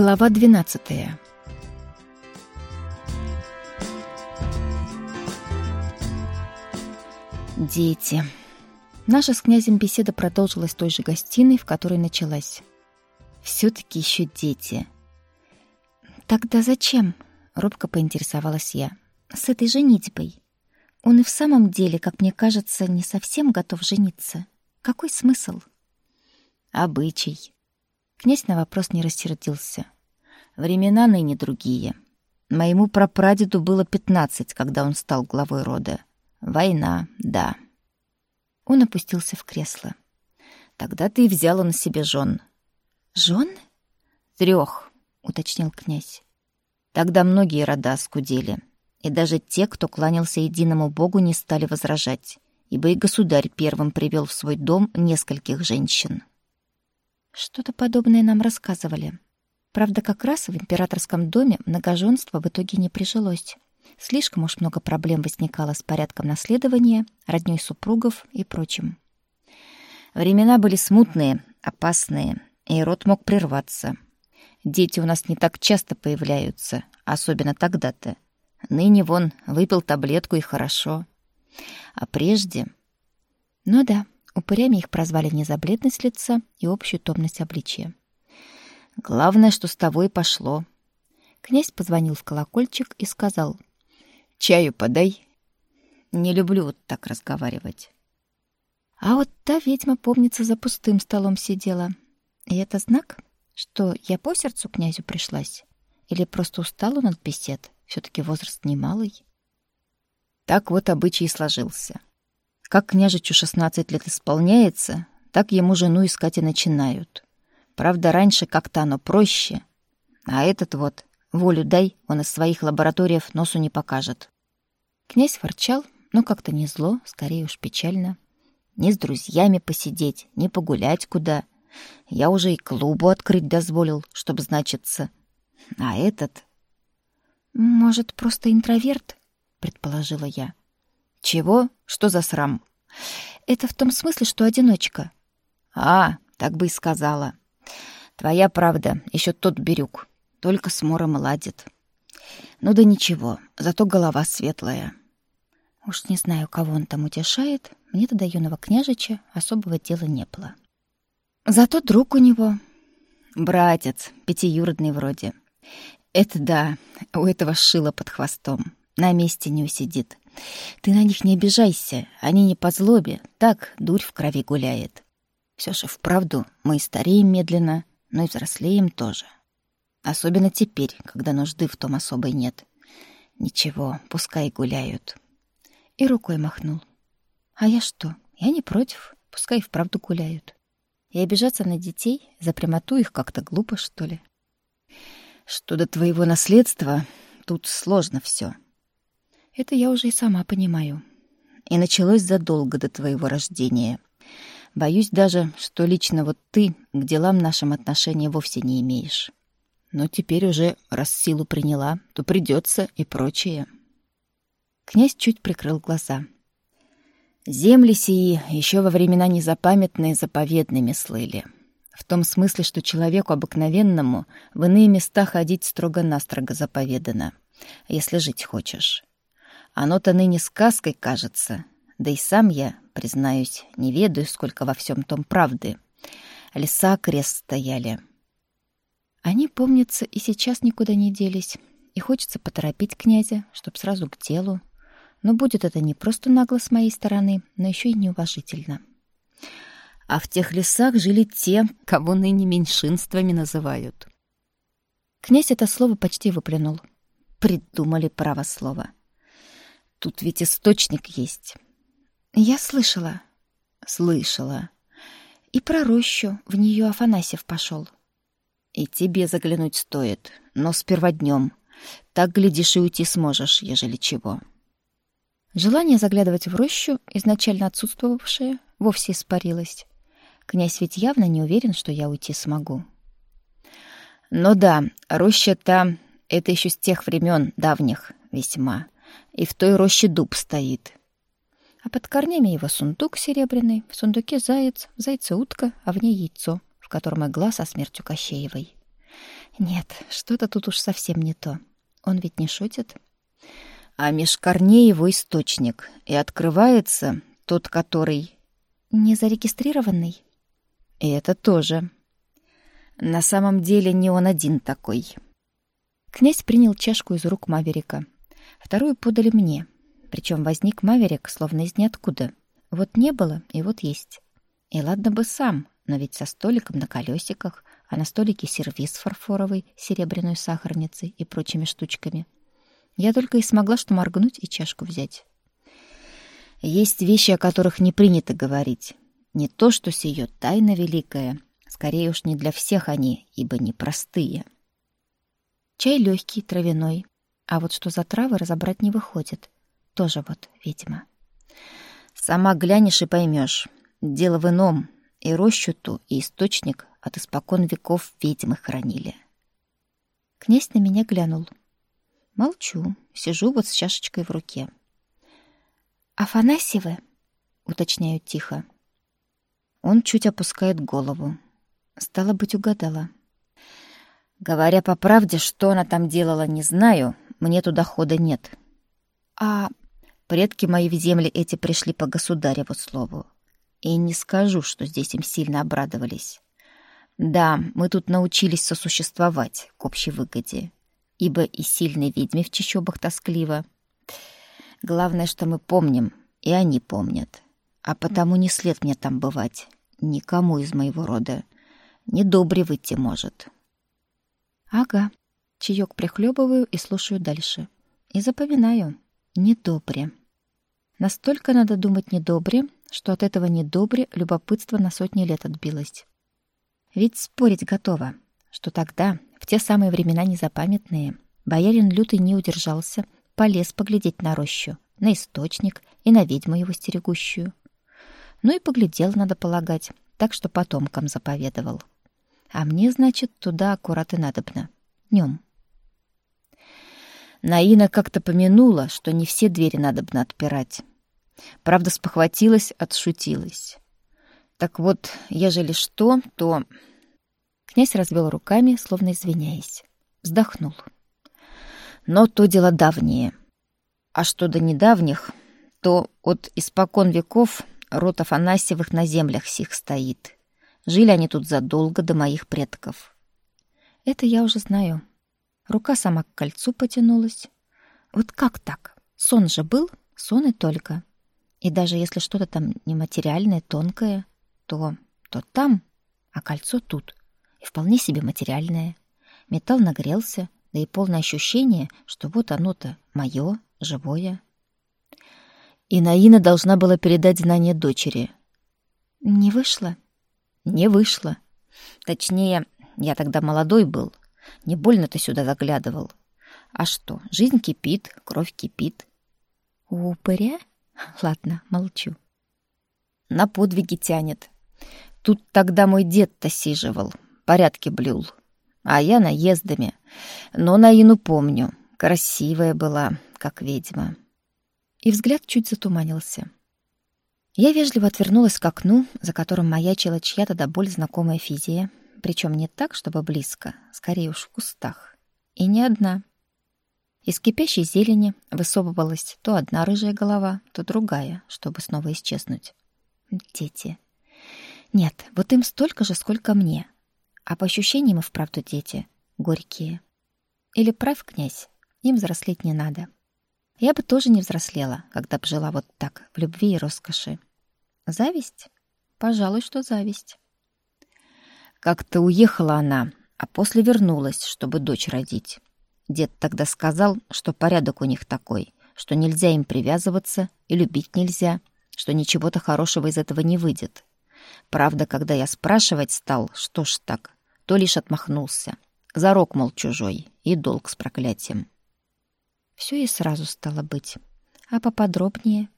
Глава 12. Дети. Наша с князем беседа продолжилась в той же гостиной, в которой началась. все таки еще дети. Тогда зачем? робко поинтересовалась я. С этой женитьбой. Он и в самом деле, как мне кажется, не совсем готов жениться. Какой смысл? Обычай, Князь на вопрос не рассердился. Времена ныне другие. Моему прапрадеду было пятнадцать, когда он стал главой рода. Война, да. Он опустился в кресло. Тогда ты и взяла на себе жен. Жен? Трех, уточнил князь. Тогда многие рода скудели, и даже те, кто кланялся единому богу, не стали возражать, ибо и государь первым привел в свой дом нескольких женщин. Что-то подобное нам рассказывали. Правда, как раз в императорском доме многоженство в итоге не прижилось. Слишком уж много проблем возникало с порядком наследования, роднёй супругов и прочим. Времена были смутные, опасные, и род мог прерваться. Дети у нас не так часто появляются, особенно тогда-то. Ныне вон выпил таблетку и хорошо. А прежде... Ну да, Упырями их прозвали незабледность лица и общую томность обличия. Главное, что с того пошло. Князь позвонил в колокольчик и сказал: "Чаю подай". Не люблю вот так разговаривать. А вот та ведьма, помнится, за пустым столом сидела. И это знак, что я по сердцу князю пришлась или просто устала он от бесед, все таки возраст немалый. Так вот обычай сложился. Как княжичу 16 лет исполняется, так ему жену искать и начинают. Правда, раньше как-то оно проще. А этот вот, волю дай, он из своих лабораториев носу не покажет. Князь ворчал, но как-то не зло, скорее уж печально. Ни с друзьями посидеть, ни погулять куда. Я уже и клубу открыть дозволил, чтобы значиться. А этот... «Может, просто интроверт?» — предположила я. Чего? Что за срам? Это в том смысле, что одиночка. А, так бы и сказала. Твоя правда, еще тот бирюк. Только с мором ладит. Ну да ничего, зато голова светлая. Уж не знаю, кого он там утешает, мне тогда юного княжича особого дела не было. Зато друг у него. Братец, пятиюродный вроде. Это да, у этого шило под хвостом. На месте не усидит. Ты на них не обижайся, они не по злобе, так дурь в крови гуляет. Все же вправду мы и стареем медленно, но и взрослеем тоже. Особенно теперь, когда нужды в том особой нет. Ничего, пускай гуляют. И рукой махнул. А я что? Я не против, пускай и вправду гуляют. И обижаться на детей за прямоту их как-то глупо, что ли. Что до твоего наследства, тут сложно все. Это я уже и сама понимаю. И началось задолго до твоего рождения. Боюсь даже, что лично вот ты к делам нашим отношения вовсе не имеешь. Но теперь уже, раз силу приняла, то придется и прочее. Князь чуть прикрыл глаза. Земли сии еще во времена незапамятные заповедными слыли. В том смысле, что человеку обыкновенному в иные места ходить строго-настрого заповедано, если жить хочешь. Оно-то ныне сказкой кажется. Да и сам я, признаюсь, не ведаю, сколько во всем том правды. Леса крест стояли. Они, помнятся, и сейчас никуда не делись. И хочется поторопить князя, чтоб сразу к делу. Но будет это не просто нагло с моей стороны, но еще и неуважительно. А в тех лесах жили те, кого ныне меньшинствами называют. Князь это слово почти выплюнул. Придумали право слова. Тут ведь источник есть. Я слышала. Слышала. И про рощу, в нее Афанасьев пошел. И тебе заглянуть стоит, но сперва днем. Так, глядишь, и уйти сможешь, ежели чего. Желание заглядывать в рощу, изначально отсутствовавшее, вовсе испарилось. Князь ведь явно не уверен, что я уйти смогу. Но да, роща-то — это еще с тех времен давних весьма — и в той роще дуб стоит. А под корнями его сундук серебряный, в сундуке заяц, в зайце утка, а в ней яйцо, в котором игла со смертью Кощеевой. Нет, что-то тут уж совсем не то. Он ведь не шутит. А меж корней его источник, и открывается тот, который... Не зарегистрированный? И это тоже. На самом деле не он один такой. Князь принял чашку из рук Маверика. Вторую подали мне. Причем возник Маверик словно из ниоткуда. Вот не было, и вот есть. И ладно бы сам, но ведь со столиком на колесиках, а на столике сервиз фарфоровый с серебряной сахарницей и прочими штучками. Я только и смогла что моргнуть и чашку взять. Есть вещи, о которых не принято говорить. Не то, что сие тайна великая, скорее уж не для всех они, ибо непростые. Чай легкий, травяной, а вот что за травы разобрать не выходит. Тоже вот, видимо. Сама глянешь и поймешь. Дело в ином. И рощу ту, и источник от испокон веков ведьмы хранили. Князь на меня глянул. Молчу, сижу вот с чашечкой в руке. «Афанасьевы?» — уточняю тихо. Он чуть опускает голову. Стало быть, угадала. Говоря по правде, что она там делала, не знаю, мне туда хода нет. А предки мои в земли эти пришли по государеву слову. И не скажу, что здесь им сильно обрадовались. Да, мы тут научились сосуществовать к общей выгоде, ибо и сильной ведьме в чащобах тоскливо. Главное, что мы помним, и они помнят. А потому не след мне там бывать, никому из моего рода. Недобре выйти может. Ага. Чаек прихлебываю и слушаю дальше. И запоминаю. Недобре. Настолько надо думать недобре, что от этого недобре любопытство на сотни лет отбилось. Ведь спорить готово, что тогда, в те самые времена незапамятные, боярин лютый не удержался, полез поглядеть на рощу, на источник и на ведьму его стерегущую. Ну и поглядел, надо полагать, так что потомкам заповедовал. А мне, значит, туда аккурат и надобно. Днем. Наина как-то помянула, что не все двери надобно отпирать. Правда, спохватилась, отшутилась. Так вот, ежели что, то... Князь развел руками, словно извиняясь. Вздохнул. Но то дело давнее. А что до недавних, то от испокон веков род Афанасьевых на землях сих стоит. Жили они тут задолго до моих предков. Это я уже знаю. Рука сама к кольцу потянулась. Вот как так? Сон же был, сон и только. И даже если что-то там нематериальное, тонкое, то то там, а кольцо тут. И вполне себе материальное. Металл нагрелся, да и полное ощущение, что вот оно-то мое, живое. И Наина должна была передать знания дочери. Не вышло? Не вышло. Точнее, я тогда молодой был. Не больно ты сюда заглядывал. А что, жизнь кипит, кровь кипит. У упыря? Ладно, молчу. На подвиги тянет. Тут тогда мой дед-то сиживал, порядки блюл. А я наездами. Но Наину помню. Красивая была, как ведьма. И взгляд чуть затуманился. Я вежливо отвернулась к окну, за которым маячила чья-то до боль знакомая физия, причем не так, чтобы близко, скорее уж в кустах. И не одна. Из кипящей зелени высовывалась то одна рыжая голова, то другая, чтобы снова исчезнуть. Дети. Нет, вот им столько же, сколько мне. А по ощущениям и вправду дети. Горькие. Или прав, князь, им взрослеть не надо. Я бы тоже не взрослела, когда б жила вот так, в любви и роскоши. Зависть? Пожалуй, что зависть. Как-то уехала она, а после вернулась, чтобы дочь родить. Дед тогда сказал, что порядок у них такой, что нельзя им привязываться и любить нельзя, что ничего-то хорошего из этого не выйдет. Правда, когда я спрашивать стал, что ж так, то лишь отмахнулся. Зарок, мол, чужой, и долг с проклятием. Все и сразу стало быть. А поподробнее?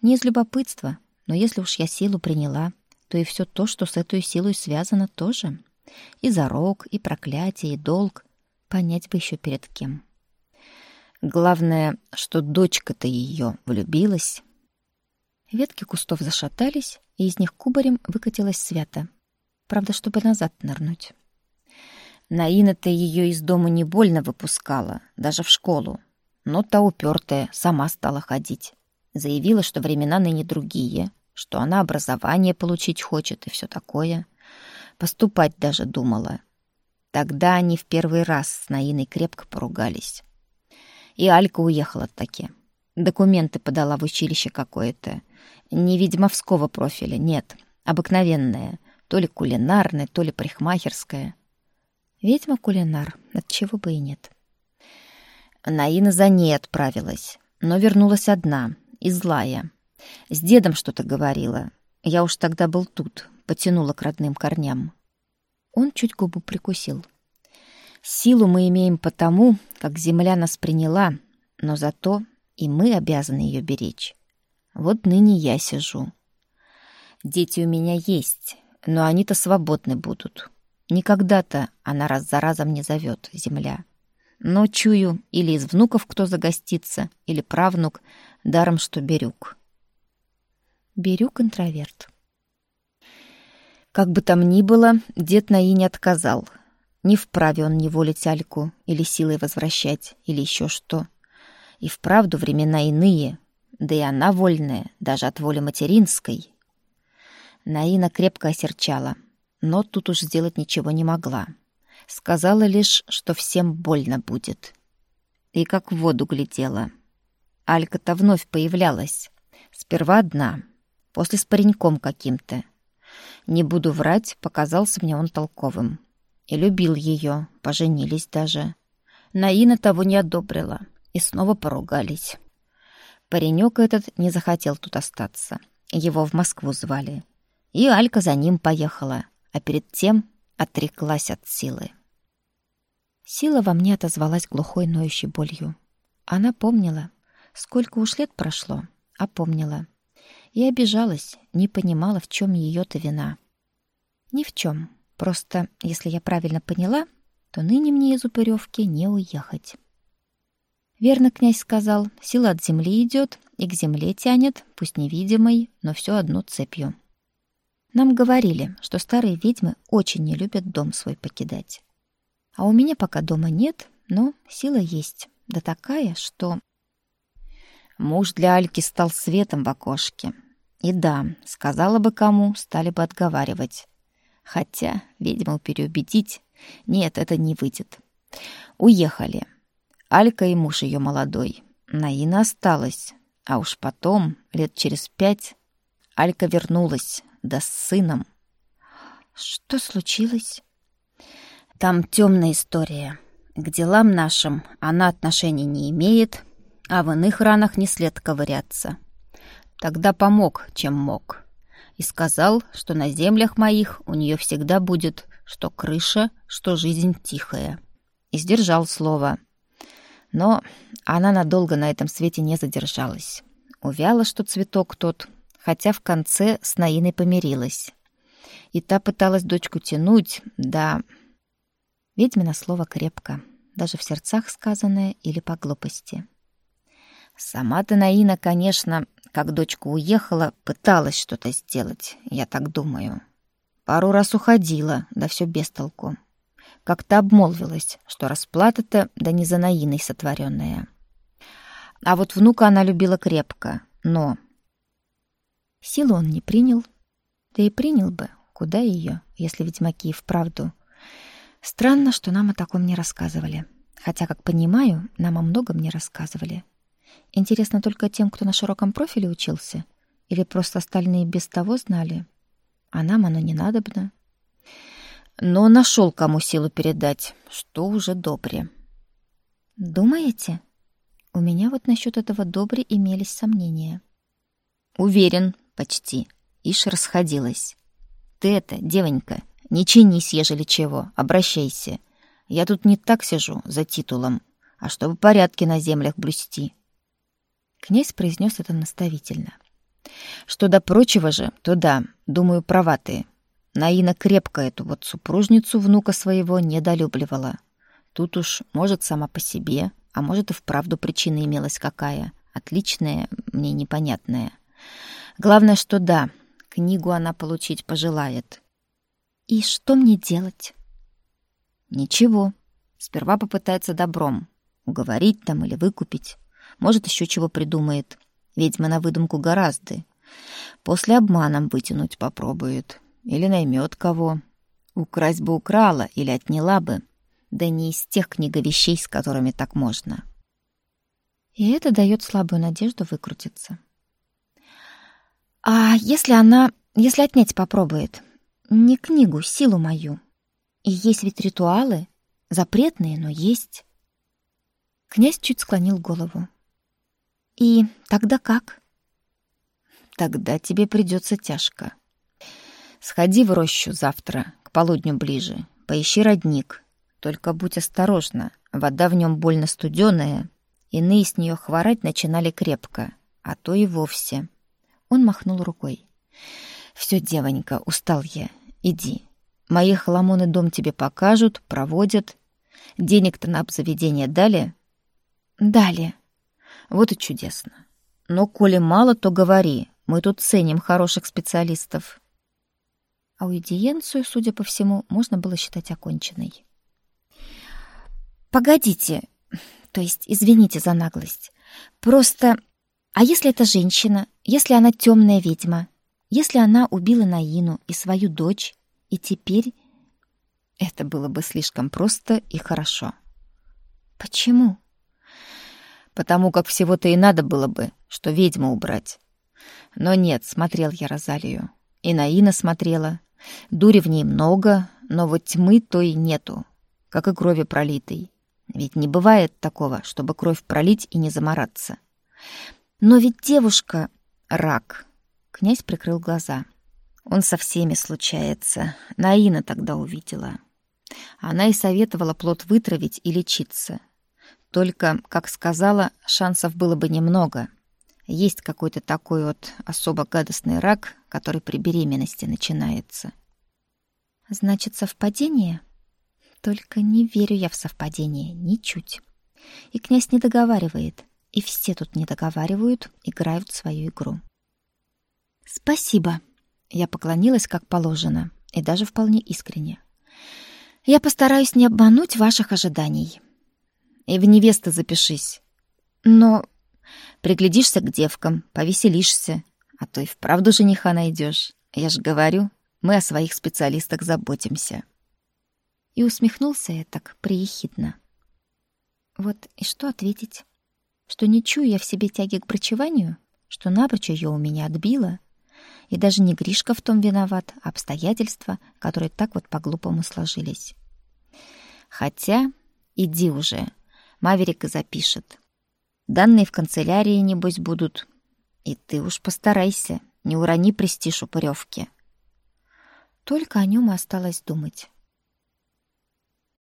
Не из любопытства, но если уж я силу приняла, то и все то, что с этой силой связано, тоже. И зарок, и проклятие, и долг. Понять бы еще перед кем. Главное, что дочка-то ее влюбилась. Ветки кустов зашатались, и из них кубарем выкатилась свята. Правда, чтобы назад нырнуть. Наина-то ее из дома не больно выпускала, даже в школу. Но та упертая сама стала ходить. Заявила, что времена ныне другие, что она образование получить хочет и все такое. Поступать даже думала. Тогда они в первый раз с Наиной крепко поругались. И Алька уехала таки. Документы подала в училище какое-то. Не ведьмовского профиля, нет, обыкновенное. То ли кулинарное, то ли парикмахерское. Ведьма-кулинар, от чего бы и нет. Наина за ней отправилась, но вернулась одна и злая. С дедом что-то говорила. Я уж тогда был тут, потянула к родным корням. Он чуть губу прикусил. Силу мы имеем потому, как земля нас приняла, но зато и мы обязаны ее беречь. Вот ныне я сижу. Дети у меня есть, но они-то свободны будут. Никогда-то она раз за разом не зовет земля. Но чую, или из внуков кто загостится, или правнук, даром что Берюк. Берюк интроверт. Как бы там ни было, дед Наи не отказал. Не вправе он неволить Альку или силой возвращать, или еще что. И вправду времена иные, да и она вольная, даже от воли материнской. Наина крепко осерчала, но тут уж сделать ничего не могла. Сказала лишь, что всем больно будет. И как в воду глядела. Алька-то вновь появлялась. Сперва одна, после с пареньком каким-то. Не буду врать, показался мне он толковым. И любил ее, поженились даже. Наина того не одобрила, и снова поругались. Паренек этот не захотел тут остаться. Его в Москву звали. И Алька за ним поехала, а перед тем отреклась от силы. Сила во мне отозвалась глухой ноющей болью. Она помнила, сколько уж лет прошло, а помнила. И обижалась, не понимала, в чем ее-то вина. Ни в чем. Просто, если я правильно поняла, то ныне мне из Упыревки не уехать. Верно князь сказал, сила от земли идет и к земле тянет, пусть невидимой, но все одну цепью. Нам говорили, что старые ведьмы очень не любят дом свой покидать. А у меня пока дома нет, но сила есть. Да такая, что... Муж для Альки стал светом в окошке. И да, сказала бы кому, стали бы отговаривать. Хотя, ведьму переубедить, нет, это не выйдет. Уехали. Алька и муж ее молодой. Наина осталась. А уж потом, лет через пять, Алька вернулась, да с сыном. Что случилось? Там темная история. К делам нашим она отношений не имеет, а в иных ранах не след ковыряться. Тогда помог, чем мог и сказал, что на землях моих у нее всегда будет что крыша, что жизнь тихая. И сдержал слово. Но она надолго на этом свете не задержалась. Увяла, что цветок тот, хотя в конце с Наиной помирилась. И та пыталась дочку тянуть, да... Ведьмина слово крепко, даже в сердцах сказанное или по глупости. Сама-то Наина, конечно, как дочка уехала, пыталась что-то сделать, я так думаю. Пару раз уходила, да все без толку. Как-то обмолвилась, что расплата-то да не за Наиной сотворенная. А вот внука она любила крепко, но... Силу он не принял. Да и принял бы, куда ее, если ведьмаки вправду. Странно, что нам о таком не рассказывали. Хотя, как понимаю, нам о многом не рассказывали. Интересно только тем, кто на широком профиле учился? Или просто остальные без того знали? А нам оно не надобно. Но нашел, кому силу передать, что уже добре. Думаете? У меня вот насчет этого добре имелись сомнения. Уверен, почти. Ишь расходилась. Ты это, девонька, не чинись, ежели чего, обращайся. Я тут не так сижу, за титулом, а чтобы порядки на землях блюсти. Князь произнес это наставительно. Что до прочего же, то да, думаю, права ты. Наина крепко эту вот супружницу внука своего недолюбливала. Тут уж, может, сама по себе, а может, и вправду причина имелась какая. Отличная, мне непонятная. Главное, что да, книгу она получить пожелает. И что мне делать? Ничего. Сперва попытается добром. Уговорить там или выкупить. Может, еще чего придумает. Ведьма на выдумку гораздо. После обманом вытянуть попробует. Или наймет кого. Украсть бы украла или отняла бы. Да не из тех книговещей, с которыми так можно. И это дает слабую надежду выкрутиться. А если она... Если отнять попробует? Не книгу, силу мою. И есть ведь ритуалы. Запретные, но есть. Князь чуть склонил голову. И тогда как? Тогда тебе придется тяжко. Сходи в рощу завтра, к полудню ближе. Поищи родник. Только будь осторожна, вода в нем больно студеная. Иные с нее хворать начинали крепко, а то и вовсе. Он махнул рукой. Все, девонька, устал я. Иди. Мои хламоны дом тебе покажут, проводят. Денег-то на обзаведение дали? Дали. Вот и чудесно. Но коли мало, то говори. Мы тут ценим хороших специалистов. Аудиенцию, судя по всему, можно было считать оконченной. Погодите, то есть извините за наглость. Просто, а если это женщина, если она темная ведьма, если она убила Наину и свою дочь, и теперь это было бы слишком просто и хорошо. Почему? Потому как всего-то и надо было бы, что ведьму убрать. Но нет, смотрел я Розалию. И Наина смотрела. Дури в ней много, но вот тьмы той нету, как и крови пролитой. Ведь не бывает такого, чтобы кровь пролить и не замораться. Но ведь девушка — рак. Князь прикрыл глаза. Он со всеми случается. Наина тогда увидела. Она и советовала плод вытравить и лечиться. Только, как сказала, шансов было бы немного. Есть какой-то такой вот особо гадостный рак, который при беременности начинается. Значит, совпадение? Только не верю я в совпадение, ничуть. И князь не договаривает, и все тут не договаривают, играют свою игру. Спасибо. Я поклонилась как положено, и даже вполне искренне. Я постараюсь не обмануть ваших ожиданий. И в невесты запишись. Но приглядишься к девкам, повеселишься, а то и вправду жениха найдешь. Я ж говорю, мы о своих специалистах заботимся и усмехнулся я так приехидно. Вот и что ответить? Что не чую я в себе тяги к брачеванию, что напрочь ее у меня отбило, и даже не Гришка в том виноват, а обстоятельства, которые так вот по-глупому сложились. Хотя, иди уже, Маверик и запишет. Данные в канцелярии, небось, будут. И ты уж постарайся, не урони престиж у Только о нем и осталось думать.